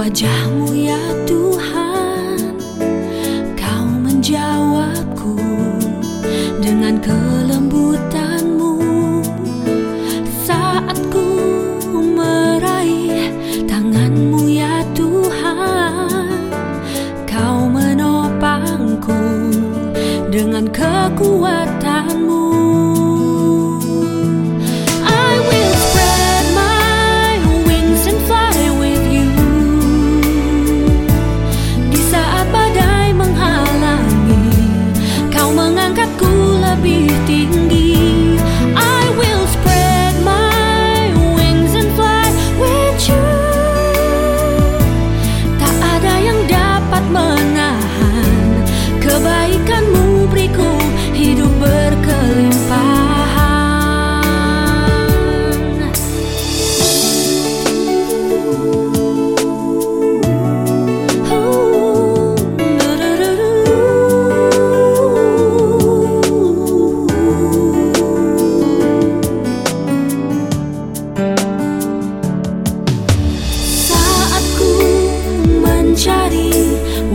wajahmu ya Tuhan. Kau menjawabku dengan kelembutanmu. Saat ku meraih tanganmu ya Tuhan. Kau menopangku dengan kekuatan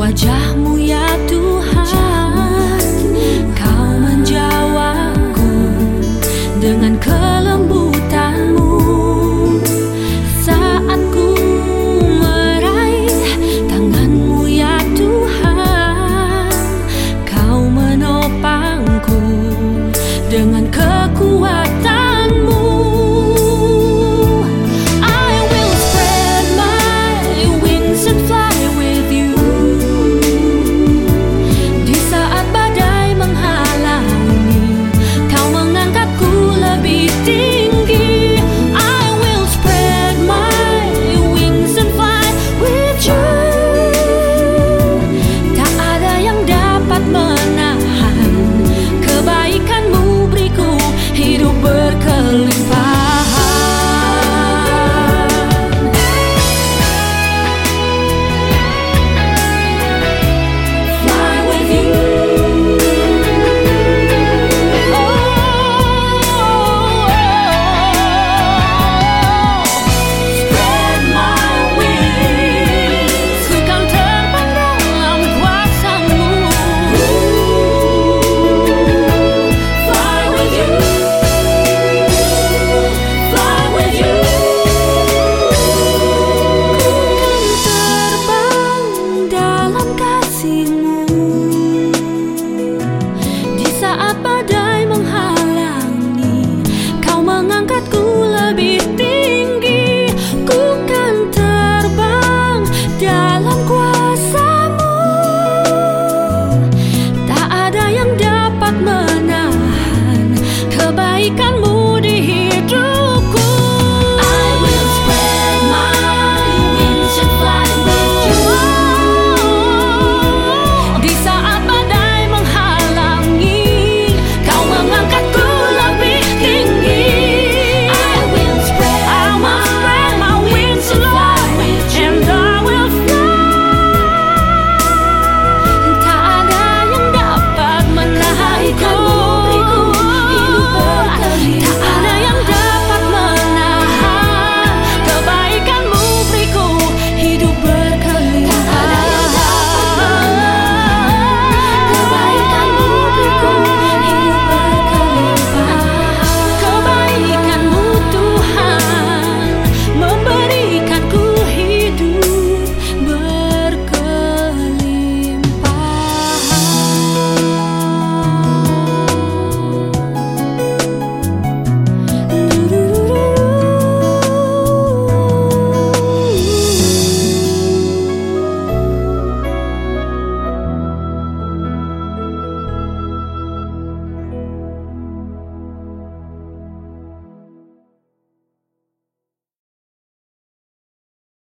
wajahmu ya Tuhan